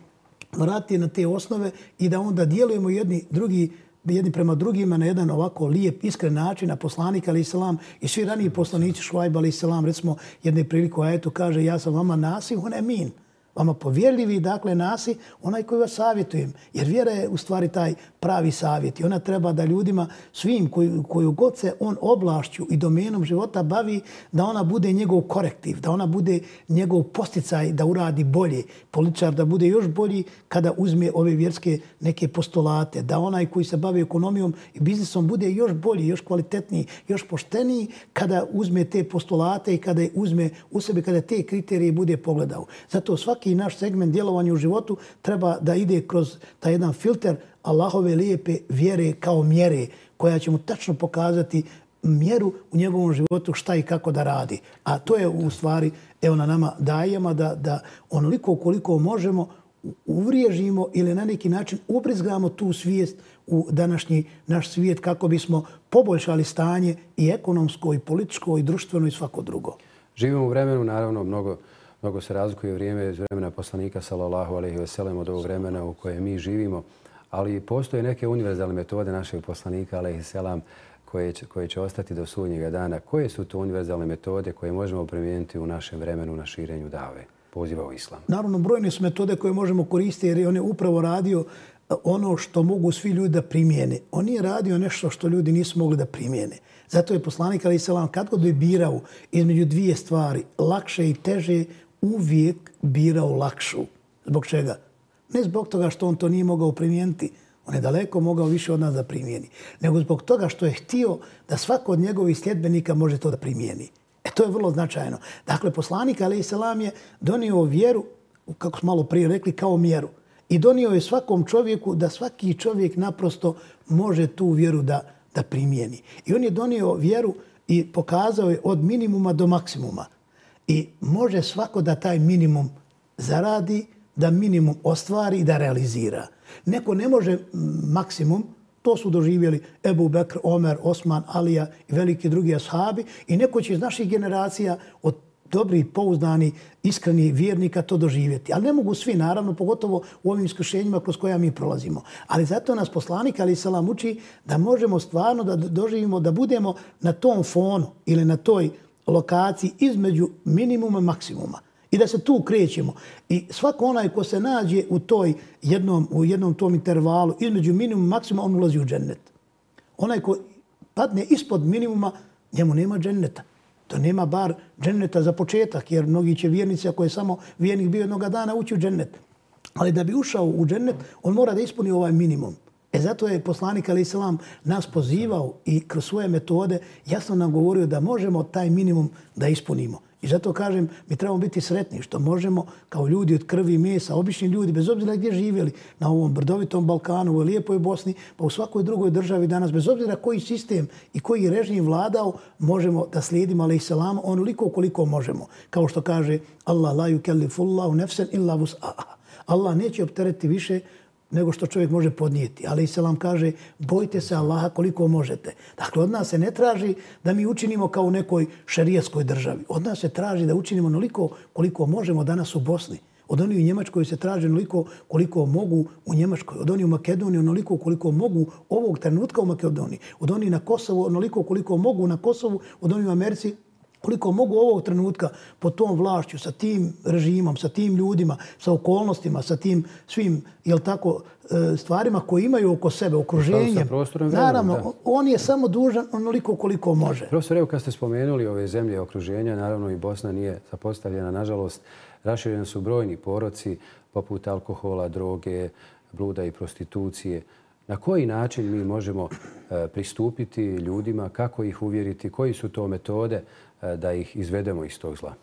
vratiti na te osnove i da onda djelujemo jedni drugi jedni prema drugima na jedan ovako lijep, iskren način, a poslanik ali islam i svi raniji poslanici Švajba ali islam, recimo jedne priliku ajetu kaže ja sam vama nasih, on je min vama povjerljivi, dakle, nasi, onaj koji vas savjetujem. Jer vjera je u stvari taj pravi savjet. I ona treba da ljudima, svim koji, koju god se on oblašću i domenom života bavi, da ona bude njegov korektiv, da ona bude njegov posticaj da uradi bolje. Političar da bude još bolji kada uzme ove vjerske neke postulate. Da onaj koji se bavi ekonomijom i biznisom bude još bolji, još kvalitetniji, još pošteniji kada uzme te postulate i kada uzme u sebe, kada te kriterije bude pogledao. Zato svaki svaki naš segment djelovanja u životu treba da ide kroz taj jedan filter Allahove lijepe vjere kao mjere koja će mu tačno pokazati mjeru u njegovom životu šta i kako da radi. A to je u stvari evo na nama dajema da, da onoliko koliko možemo uvriježimo ili na neki način ubrizgamo tu svijest u današnji naš svijet kako bismo poboljšali stanje i ekonomsko, i političko, i društveno i svako drugo. Živimo u vremenu, naravno, mnogo, mnogo se razlikuje vrijeme iz vremena poslanika, sallallahu alejhi ve sellem, od ovog vremena u kojem mi živimo, ali postoje neke univerzalne metode našeg poslanika, alejhi selam, koje će, koje će ostati do sudnjega dana. Koje su to univerzalne metode koje možemo primijeniti u našem vremenu na širenju dave? Poziva u islam. Naravno, brojne su metode koje možemo koristiti jer on je upravo radio e, ono što mogu svi ljudi da primijene. On je radio nešto što ljudi nisu mogli da primijene. Zato je poslanik Ali Selam kad god bi birao između dvije stvari, lakše i teže, uvijek birao lakšu. Zbog čega? Ne zbog toga što on to nije mogao primijeniti, on je daleko mogao više od nas da primijeni, nego zbog toga što je htio da svako od njegovih sljedbenika može to da primijeni. E to je vrlo značajno. Dakle, poslanik Ali je donio vjeru, kako smo malo prije rekli, kao mjeru. I donio je svakom čovjeku da svaki čovjek naprosto može tu vjeru da, da primijeni. I on je donio vjeru i pokazao je od minimuma do maksimuma. I može svako da taj minimum zaradi, da minimum ostvari i da realizira. Neko ne može mm, maksimum, to su doživjeli Ebu Bekr, Omer, Osman, Alija i veliki drugi ashabi i neko će iz naših generacija od dobri, pouzdani, iskreni vjernika to doživjeti. Ali ne mogu svi, naravno, pogotovo u ovim iskušenjima kroz koja mi prolazimo. Ali zato nas poslanik, ali salam, uči da možemo stvarno da doživimo, da budemo na tom fonu ili na toj lokaciji između minimuma i maksimuma. I da se tu krećemo. I svako onaj ko se nađe u toj jednom, u jednom tom intervalu između minimuma i maksimuma, on ulazi u džennet. Onaj ko padne ispod minimuma, njemu nema dženneta To nema bar dženneta za početak, jer mnogi će vjernici, ako je samo vjernik bio jednog dana, ući u džennet. Ali da bi ušao u džennet, on mora da ispuni ovaj minimum. E zato je poslanik Ali Islam nas pozivao i kroz svoje metode jasno nam govorio da možemo taj minimum da ispunimo. I zato kažem, mi trebamo biti sretni što možemo kao ljudi od krvi i mesa, obični ljudi, bez obzira gdje živjeli, na ovom brdovitom Balkanu, u lijepoj Bosni, pa u svakoj drugoj državi danas, bez obzira koji sistem i koji režim vladao, možemo da slijedimo, ali i selam, onoliko koliko možemo. Kao što kaže Allah la yukellifullahu nefsen illa vus'aha. Allah neće optereti više nego što čovjek može podnijeti. Ali Islam kaže, bojte se Allaha koliko možete. Dakle, od nas se ne traži da mi učinimo kao u nekoj šarijeskoj državi. Od nas se traži da učinimo onoliko koliko možemo danas u Bosni. Od onih u Njemačkoj se traži onoliko koliko mogu u Njemačkoj. Od onih u Makedoniji onoliko koliko mogu ovog trenutka u Makedoniji. Od onih na Kosovu onoliko koliko mogu na Kosovu. Od onih u Americi koliko mogu ovog trenutka po tom vlašću, sa tim režimom, sa tim ljudima, sa okolnostima, sa tim svim jel tako, e, stvarima koje imaju oko sebe, okruženjem. Naravno, da. on je samo dužan onoliko koliko može. Profesor, evo kad ste spomenuli ove zemlje okruženja, naravno i Bosna nije zapostavljena, nažalost, rašireni su brojni poroci poput alkohola, droge, bluda i prostitucije. Na koji način mi možemo e, pristupiti ljudima, kako ih uvjeriti, koji su to metode e, da ih izvedemo iz tog zla?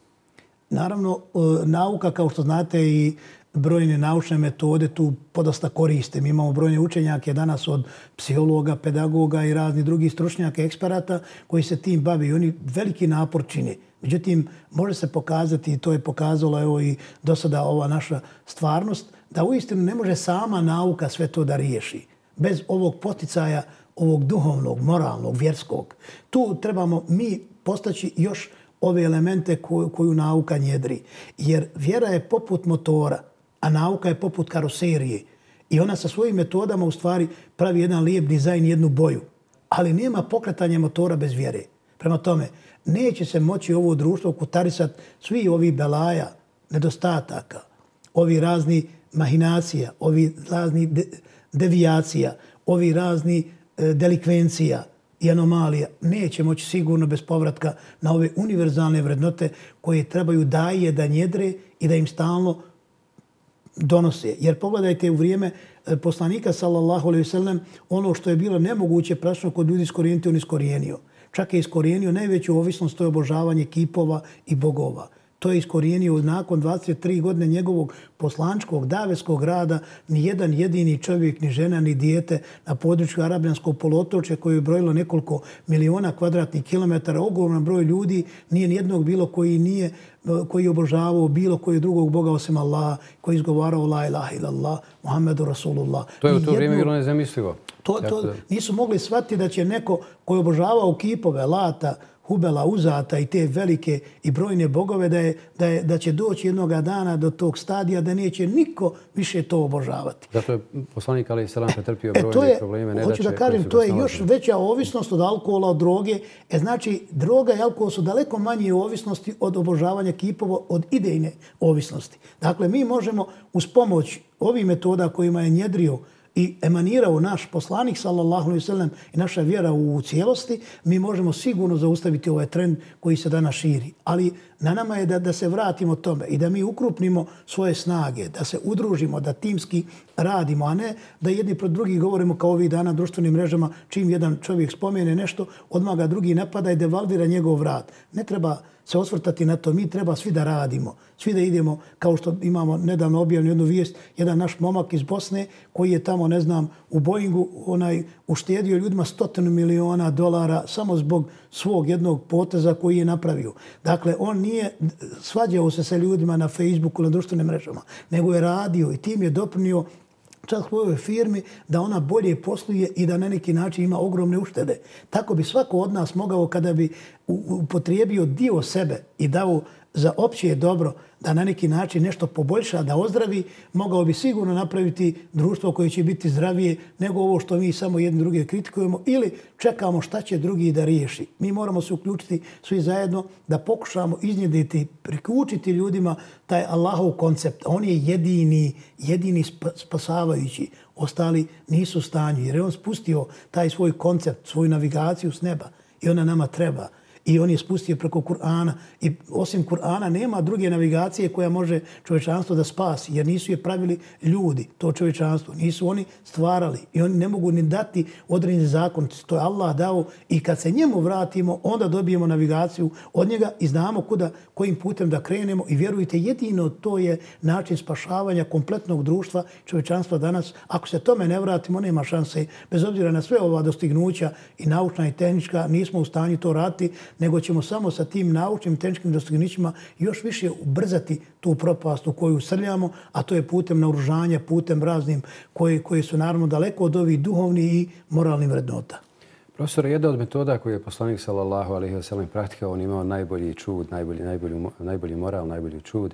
Naravno, e, nauka, kao što znate, i brojne naučne metode tu podosta koriste. Mi imamo brojne učenjake danas od psihologa, pedagoga i razni drugih stručnjaka, eksperata koji se tim bavi i oni veliki napor čine. Međutim, može se pokazati, i to je pokazalo evo i do sada ova naša stvarnost, da uistinu ne može sama nauka sve to da riješi. Bez ovog poticaja, ovog duhovnog, moralnog, vjerskog. Tu trebamo mi postaći još ove elemente koju, koju nauka njedri. Jer vjera je poput motora, a nauka je poput karoserije. I ona sa svojim metodama u stvari pravi jedan lijep dizajn, jednu boju. Ali nema pokretanja motora bez vjere. Prema tome, neće se moći ovo društvo kutarisat svi ovi belaja, nedostataka, ovi razni mahinacija, ovi razni de, devijacija, ovi razni e, delikvencija, i anomalija neće moći sigurno bez povratka na ove univerzalne vrednote koje trebaju daje da njedre i da im stalno donose. Jer pogledajte u vrijeme e, poslanika sallallahu alejhi ve sellem ono što je bilo nemoguće prašno kod ljudi iskorijeniti on iskorijenio. Čak je iskorijenio najveću ovisnost to je obožavanje kipova i bogova. To je iskorijenio nakon 23 godine njegovog poslančkog daveskog rada. Ni jedan jedini čovjek, ni žena, ni dijete na području Arabijanskog polotoče koje je brojilo nekoliko miliona kvadratnih kilometara, ogroman broj ljudi, nije nijednog bilo koji nije koji je obožavao bilo koji drugog Boga osim Allaha, koji je izgovarao la ilaha illallah, Muhammedu Rasulullah. To je u to vrijeme bilo nezamislivo. To, to nisu mogli shvatiti da će neko koji je obožavao kipove, lata, Hubela, Uzata i te velike i brojne bogove da, je, da, je, da će doći jednog dana do tog stadija da neće niko više to obožavati. Zato je poslanik Ali Selam pretrpio brojne e, to je, probleme. Ne hoću da, kažem, to je još veća ovisnost od alkohola, od droge. E, znači, droga i alkohol su daleko manje ovisnosti od obožavanja kipova, od idejne ovisnosti. Dakle, mi možemo uz pomoć ovih metoda kojima je njedrio i emanirao naš poslanik sallallahu alejhi ve sellem i naša vjera u cijelosti, mi možemo sigurno zaustaviti ovaj trend koji se danas širi. Ali na nama je da, da se vratimo tome i da mi ukrupnimo svoje snage, da se udružimo, da timski radimo, a ne da jedni pred drugi govorimo kao ovih dana društvenim mrežama, čim jedan čovjek spomene nešto, odmah ga drugi napada i devalvira njegov rad. Ne treba se osvrtati na to. Mi treba svi da radimo, svi da idemo, kao što imamo nedavno objavljenu jednu vijest, jedan naš momak iz Bosne koji je tamo, ne znam, u Boeingu onaj, uštedio ljudima stotinu miliona dolara samo zbog svog jednog poteza koji je napravio. Dakle, on nije svađao se sa ljudima na Facebooku, na društvenim mrežama, nego je radio i tim je doprinio čak svojoj firmi da ona bolje posluje i da na neki način ima ogromne uštede. Tako bi svako od nas mogao kada bi upotrijebio dio sebe i dao za opće dobro da na neki način nešto poboljša, da ozdravi, mogao bi sigurno napraviti društvo koje će biti zdravije nego ovo što mi samo jedni druge kritikujemo ili čekamo šta će drugi da riješi. Mi moramo se uključiti svi zajedno da pokušamo iznjediti, priključiti ljudima taj Allahov koncept. On je jedini, jedini spasavajući. Ostali nisu u stanju jer je on spustio taj svoj koncept, svoju navigaciju s neba i ona nama treba i on je spustio preko Kur'ana. I osim Kur'ana nema druge navigacije koja može čovečanstvo da spasi, jer nisu je pravili ljudi, to čovečanstvo. Nisu oni stvarali i oni ne mogu ni dati određeni zakon. To je Allah dao i kad se njemu vratimo, onda dobijemo navigaciju od njega i znamo kuda, kojim putem da krenemo. I vjerujte, jedino to je način spašavanja kompletnog društva čovečanstva danas. Ako se tome ne vratimo, nema šanse. Bez obzira na sve ova dostignuća i naučna i tehnička, nismo u stanju to raditi nego ćemo samo sa tim naučnim tehničkim dostignićima još više ubrzati tu propast u koju srljamo, a to je putem naoružanja, putem raznim koji, koji su naravno daleko od ovih duhovni i moralni vrednota. Profesor, jedna od metoda koju je poslanik sallallahu alejhi ve sellem praktikao, on imao najbolji čud, najbolji, najbolji, najbolji moral, najbolji čud,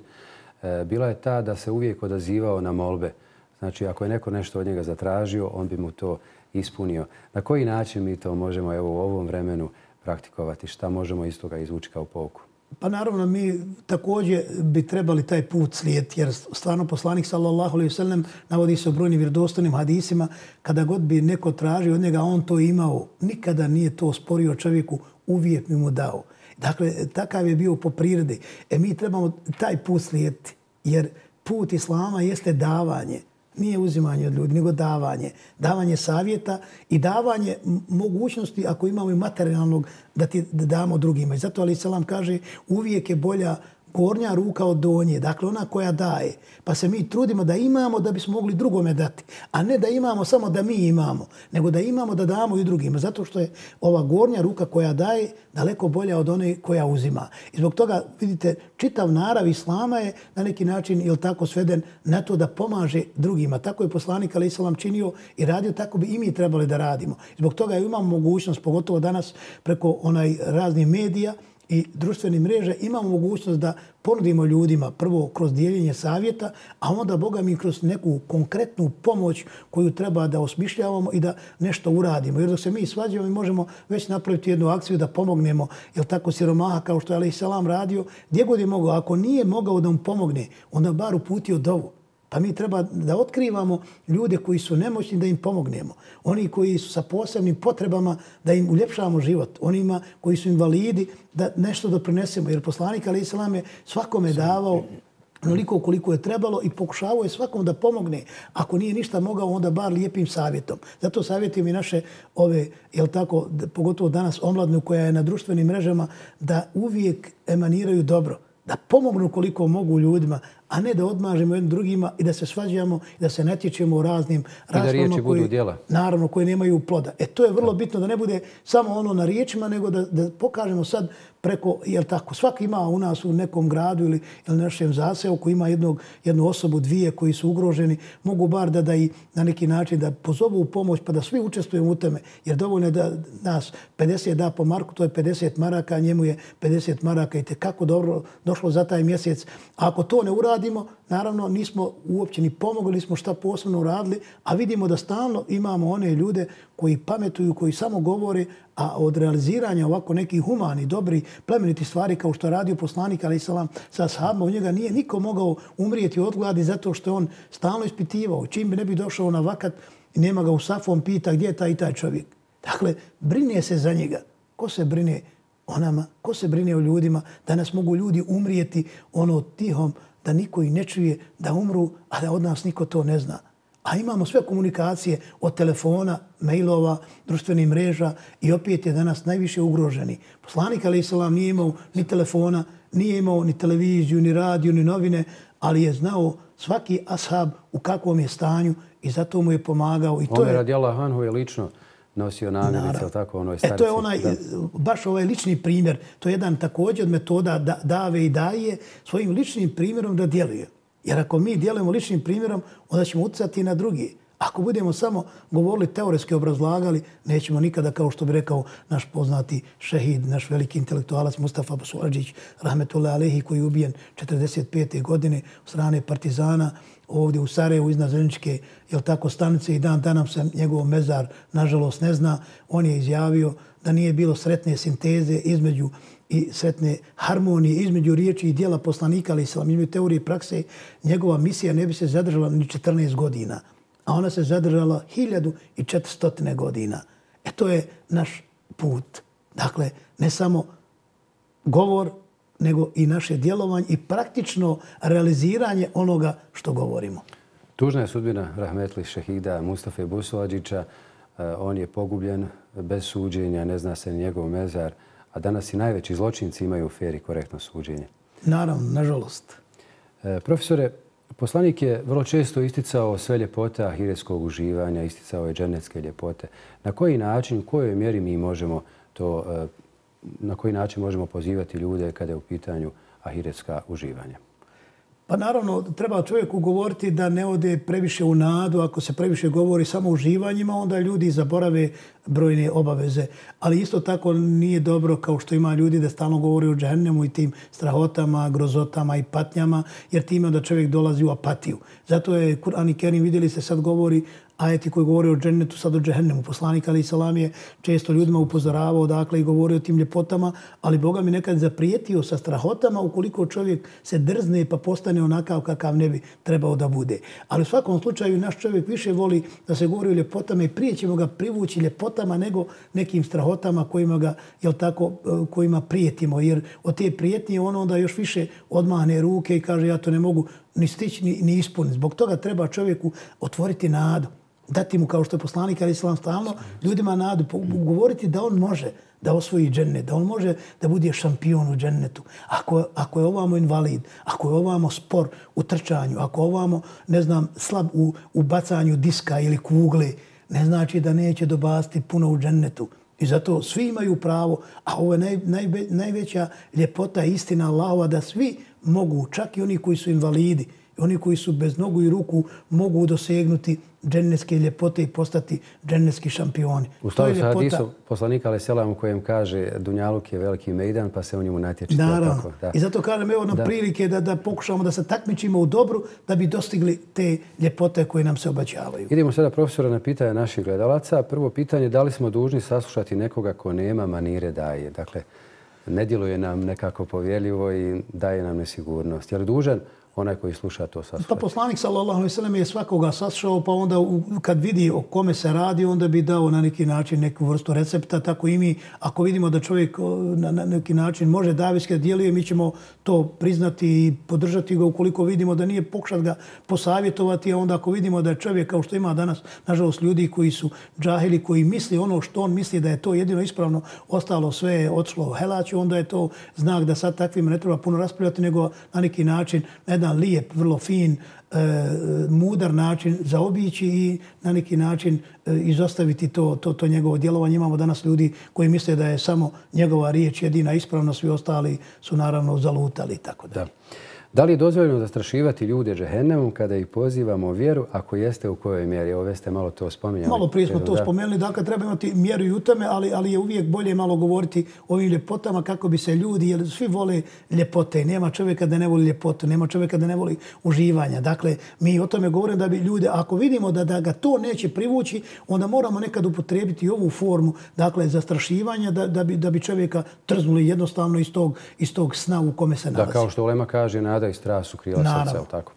e, bila je ta da se uvijek odazivao na molbe. Znači, ako je neko nešto od njega zatražio, on bi mu to ispunio. Na koji način mi to možemo evo, u ovom vremenu praktikovati? Šta možemo iz toga izvući kao pouku? Pa naravno, mi također bi trebali taj put slijediti, jer stvarno poslanik sallallahu alaihi sallam navodi se u brojnim vjerodostanim hadisima, kada god bi neko tražio od njega, on to imao, nikada nije to sporio čovjeku, uvijek mi mu dao. Dakle, takav je bio po prirodi. E mi trebamo taj put slijediti, jer put Islama jeste davanje nije uzimanje od ljudi, nego davanje. Davanje savjeta i davanje mogućnosti, ako imamo i materijalnog, da ti damo drugima. I zato Ali Salam kaže, uvijek je bolja gornja ruka od donje, dakle ona koja daje. Pa se mi trudimo da imamo da bismo mogli drugome dati, a ne da imamo samo da mi imamo, nego da imamo da damo i drugima. Zato što je ova gornja ruka koja daje daleko bolja od one koja uzima. I zbog toga, vidite, čitav narav Islama je na neki način ili tako sveden na to da pomaže drugima. Tako je poslanik Ali Isalam činio i radio, tako bi i mi trebali da radimo. I zbog toga imamo mogućnost, pogotovo danas preko onaj raznih medija, i društvene mreže imamo mogućnost da ponudimo ljudima prvo kroz dijeljenje savjeta, a onda Boga mi kroz neku konkretnu pomoć koju treba da osmišljavamo i da nešto uradimo. Jer dok se mi svađamo, mi možemo već napraviti jednu akciju da pomognemo, jel tako siromaha kao što je Ali Salam radio, gdje god je mogao. Ako nije mogao da mu pomogne, onda bar uputio dovu. Pa mi treba da otkrivamo ljude koji su nemoćni da im pomognemo. Oni koji su sa posebnim potrebama da im uljepšavamo život. Onima koji su invalidi da nešto doprinesemo. Jer poslanik Ali Islam je svakome davao onoliko koliko je trebalo i pokušavao je svakom da pomogne. Ako nije ništa mogao, onda bar lijepim savjetom. Zato savjetujem i naše ove, jel tako, pogotovo danas omladnu koja je na društvenim mrežama, da uvijek emaniraju dobro da pomognu koliko mogu ljudima, a ne da odmažemo jednim drugima i da se svađamo i da se natječemo u raznim raspravama. I da riječi budu djela. Naravno, koje nemaju ploda. E, to je vrlo bitno da ne bude samo ono na riječima, nego da, da pokažemo sad preko, jel tako, svaki ima u nas u nekom gradu ili, ili našem zaseoku ima jednog, jednu osobu, dvije koji su ugroženi, mogu bar da da i na neki način da pozovu u pomoć pa da svi učestvujemo u tome. Jer dovoljno je da nas 50 da po marku, to je 50 maraka, njemu je 50 maraka i te kako dobro došlo za taj mjesec. A ako to ne uradimo, naravno nismo uopće ni pomogli, nismo šta posebno uradili, a vidimo da stalno imamo one ljude koji pametuju, koji samo govore, a od realiziranja ovako nekih humani, dobri, plemeniti stvari kao što je radio poslanik, ali salam, sa sahabima, u njega nije niko mogao umrijeti od gladi zato što je on stalno ispitivao. Čim bi ne bi došao na vakat, nema ga u safom, pita gdje je taj i taj čovjek. Dakle, brine se za njega. Ko se brine o nama? Ko se brine o ljudima? Da nas mogu ljudi umrijeti ono tihom, da niko ih ne čuje, da umru, a da od nas niko to ne zna. A imamo sve komunikacije od telefona, mailova, društvenih mreža i opet je danas najviše ugroženi. Poslanik Ali Isalam nije imao ni telefona, nije imao ni televiziju, ni radio, ni novine, ali je znao svaki ashab u kakvom je stanju i zato mu je pomagao. I to Omer je radi Allahanhu je lično nosio namirnice, ali tako onoj starci. E, to je onaj, da. baš ovaj lični primjer. To je jedan također od metoda da, dave i daje svojim ličnim primjerom da djeluje. Jer ako mi djelujemo ličnim primjerom, onda ćemo utjecati na drugi. Ako budemo samo govorili, teoretski obrazlagali, nećemo nikada, kao što bi rekao naš poznati šehid, naš veliki intelektualac Mustafa Basuladžić, rahmetullah Alehi, koji je ubijen 45. godine u strane partizana ovdje u Sarajevu iznad Zrničke, jel tako, stanice i dan danam se njegov mezar, nažalost, ne zna. On je izjavio da nije bilo sretne sinteze između i sretne harmonije između riječi i dijela poslanika, ali islam, između teorije i prakse, njegova misija ne bi se zadržala ni 14 godina, a ona se zadržala 1400 godina. E to je naš put. Dakle, ne samo govor, nego i naše djelovanje i praktično realiziranje onoga što govorimo. Tužna je sudbina Rahmetli Šehida Mustafa Busovađića. E, on je pogubljen bez suđenja, ne zna se njegov mezar a danas i najveći zločinci imaju fair i korektno suđenje. Naravno, nažalost. E, profesore, poslanik je vrlo često isticao sve ljepote ahiretskog uživanja, isticao je dženecke ljepote. Na koji način, u kojoj mjeri mi možemo to, eh, na koji način možemo pozivati ljude kada je u pitanju ahiretska uživanja? Pa naravno, treba čovjeku govoriti da ne ode previše u nadu. Ako se previše govori samo uživanjima, onda ljudi zaborave brojne obaveze. Ali isto tako nije dobro kao što ima ljudi da stalno govori o džehennemu i tim strahotama, grozotama i patnjama, jer time onda čovjek dolazi u apatiju. Zato je Kur'an i Kerim, vidjeli se sad govori ajeti koji govori o džennetu, sad o džehennemu. Poslanik Ali Salam je često ljudima upozoravao dakle, i govorio o tim ljepotama, ali Boga mi nekad zaprijetio sa strahotama ukoliko čovjek se drzne pa postane onakav kakav ne bi trebao da bude. Ali u svakom slučaju naš čovjek više voli da se govori o ljepotama i prije ćemo ga privući ljepotama nego nekim strahotama kojima ga, jel tako, eh, kojima prijetimo. Jer od te prijetnje ono onda još više odmahne ruke i kaže ja to ne mogu ni stići ni, ni ispuniti. Zbog toga treba čovjeku otvoriti nadu dati mu kao što je poslanik ali islam stalno ljudima nadu govoriti da on može da osvoji džennet, da on može da bude šampion u džennetu. Ako, ako je ovamo invalid, ako je ovamo spor u trčanju, ako je ovamo, ne znam, slab u, u bacanju diska ili kugle, ne znači da neće dobasti puno u džennetu. I zato svi imaju pravo, a ovo je naj, naj, najveća ljepota istina Allahova da svi mogu, čak i oni koji su invalidi, oni koji su bez nogu i ruku mogu dosegnuti dženneske ljepote i postati dženneski šampioni. U stavu sa hadisu poslanika Ali Selam u kojem kaže Dunjaluk je veliki mejdan pa se u njemu natječi. Naravno. Tako, da. I zato kažem evo na da. prilike da, da pokušamo da se takmičimo u dobru da bi dostigli te ljepote koje nam se obaćavaju. Idemo sada profesora na pitanje naših gledalaca. Prvo pitanje da li smo dužni saslušati nekoga ko nema manire daje. Dakle, ne djeluje nam nekako povjerljivo i daje nam nesigurnost. Je li dužan onaj koji sluša to sa Pa poslanik sallallahu alejhi ve sellem je svakoga saslušao, pa onda u, kad vidi o kome se radi, onda bi dao na neki način neku vrstu recepta, tako i mi. Ako vidimo da čovjek na, na neki način može daviske djeluje, mi ćemo to priznati i podržati ga ukoliko vidimo da nije pokušat ga posavjetovati, a onda ako vidimo da je čovjek kao što ima danas, nažalost, ljudi koji su džahili, koji misli ono što on misli da je to jedino ispravno, ostalo sve je odšlo u helaću, onda je to znak da sad takvim ne treba puno raspravljati, nego na neki način, na jedan lijep, vrlo fin, e, mudar način zaobići i na neki način e, izostaviti to, to, to njegovo djelovanje. Imamo danas ljudi koji misle da je samo njegova riječ jedina ispravna, svi ostali su naravno zalutali i tako da. Da li je dozvoljeno zastrašivati ljude džehennemom kada ih pozivamo u vjeru, ako jeste u kojoj mjeri? Ove ste malo to spominjali. Malo prije smo to da. spomenuli, dakle treba imati mjeru i u tome, ali, ali je uvijek bolje malo govoriti o ovim ljepotama kako bi se ljudi, jer svi vole ljepote. Nema čovjeka da ne voli ljepotu, nema čovjeka da ne voli uživanja. Dakle, mi o tome govorimo da bi ljude, ako vidimo da, da ga to neće privući, onda moramo nekad upotrebiti ovu formu, dakle, zastrašivanja da, da, bi, da bi čovjeka trznuli jednostavno iz tog, iz tog sna u kome se nalazi. Da, kao što Ulema kaže, nada nada i strast su krila srca, tako?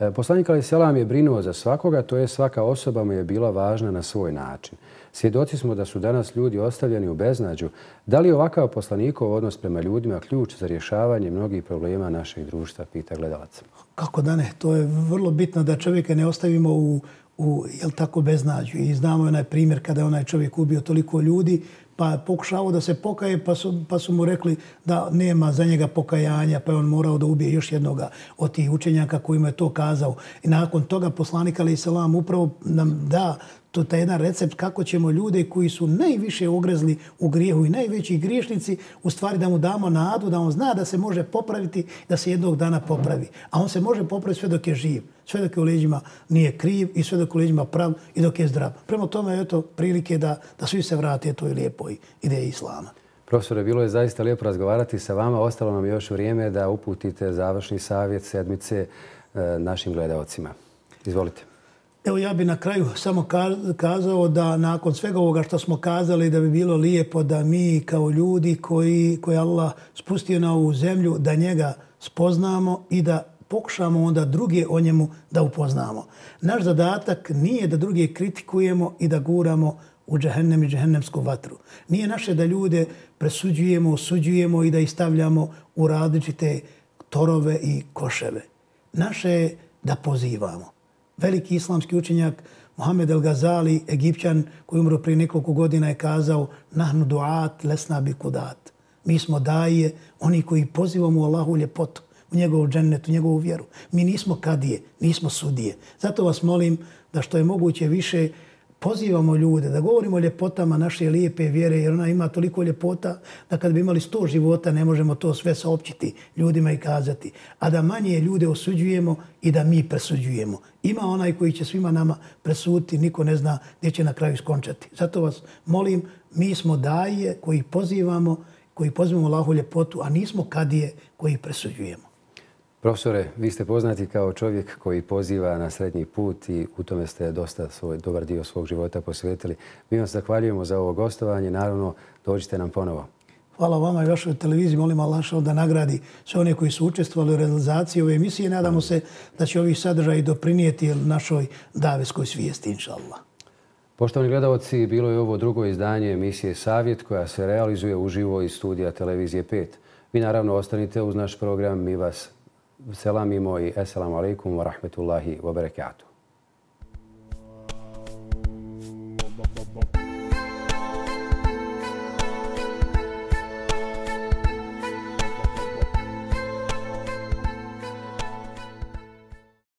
E, poslanik Ali Selam je brinuo za svakoga, to je svaka osoba mu je bila važna na svoj način. Svjedoci smo da su danas ljudi ostavljeni u beznađu. Da li je ovakav poslanikov odnos prema ljudima ključ za rješavanje mnogih problema našeg društva, pita gledalac. Kako da ne? To je vrlo bitno da čovjeka ne ostavimo u, u jel tako, beznađu. I znamo onaj primjer kada je onaj čovjek ubio toliko ljudi, pa pokušao da se pokaje, pa su, pa su mu rekli da nema za njega pokajanja, pa je on morao da ubije još jednoga od tih učenjaka kojima je to kazao. I nakon toga poslanik Ali Selam upravo nam da to je jedan recept kako ćemo ljude koji su najviše ogrezli u grijehu i najveći griješnici, u stvari da mu damo nadu, da on zna da se može popraviti, da se jednog dana popravi. A on se može popraviti sve dok je živ, sve dok je u leđima nije kriv i sve dok je u leđima prav i dok je zdrav. Prema tome je to prilike da, da svi se vrate toj lijepoj ideji Islama. Profesore, bilo je zaista lijepo razgovarati sa vama. Ostalo nam još vrijeme da uputite završni savjet sedmice e, našim gledalcima. Izvolite. Evo ja bi na kraju samo kazao da nakon svega ovoga što smo kazali da bi bilo lijepo da mi kao ljudi koji, koji Allah spustio na ovu zemlju da njega spoznamo i da pokušamo onda druge o njemu da upoznamo. Naš zadatak nije da druge kritikujemo i da guramo u džahennem i džahennemsku vatru. Nije naše da ljude presuđujemo, osuđujemo i da ih stavljamo u različite torove i koševe. Naše je da pozivamo veliki islamski učenjak Mohamed El Gazali, egipćan koji umro prije nekoliko godina je kazao nahnu duat lesna bi kudat. Mi smo daje, oni koji pozivamo u Allahu ljepotu, u njegovu džennetu, u njegovu vjeru. Mi nismo kadije, nismo sudije. Zato vas molim da što je moguće više pozivamo ljude da govorimo o ljepotama naše lijepe vjere, jer ona ima toliko ljepota da kad bi imali sto života ne možemo to sve saopćiti ljudima i kazati. A da manje ljude osuđujemo i da mi presuđujemo. Ima onaj koji će svima nama presuditi, niko ne zna gdje će na kraju skončati. Zato vas molim, mi smo daje koji pozivamo, koji pozivamo Allahu ljepotu, a nismo kadije koji presuđujemo. Profesore, vi ste poznati kao čovjek koji poziva na srednji put i u tome ste dosta svoj dobar dio svog života posvetili. Mi vam zahvaljujemo za ovo gostovanje. Naravno, dođite nam ponovo. Hvala vama i vašoj televiziji. Molim Allah da nagradi sve one koji su učestvovali u realizaciji ove emisije. Nadamo se da će ovi sadržaji doprinijeti našoj daveskoj svijesti, inša Allah. Poštovani gledalci, bilo je ovo drugo izdanje emisije Savjet koja se realizuje uživo iz studija Televizije 5. Vi naravno ostanite uz naš program. Mi vas selamimo i assalamu alaikum wa rahmetullahi wa barakatuh.